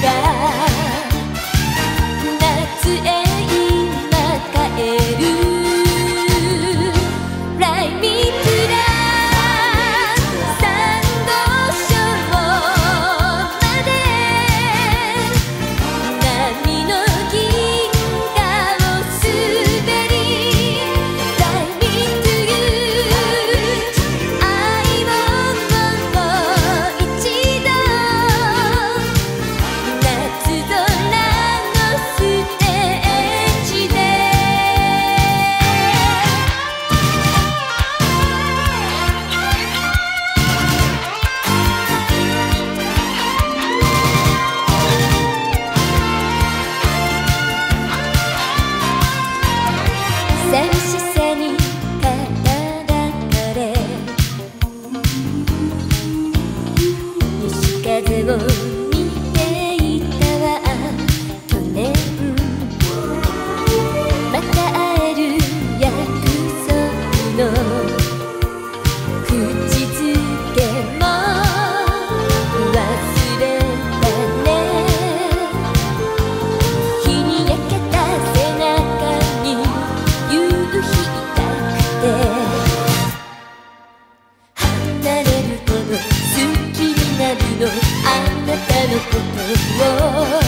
that の口づけも忘れたね。日に焼けた背中に夕日たくて。離れるほど好きになるのあなたのことを。